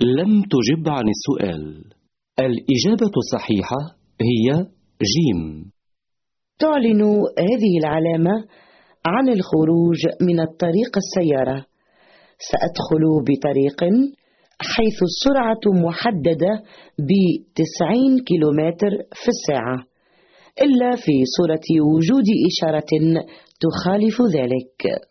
لم تجب عن السؤال. الإجابة الصحيحة هي جيم. تعلن هذه العلامة عن الخروج من الطريق السيارة. سأدخل بطريق حيث السرعة محددة ب 90 كيلومتر في الساعة إلا في صورة وجود إشارة تخالف ذلك.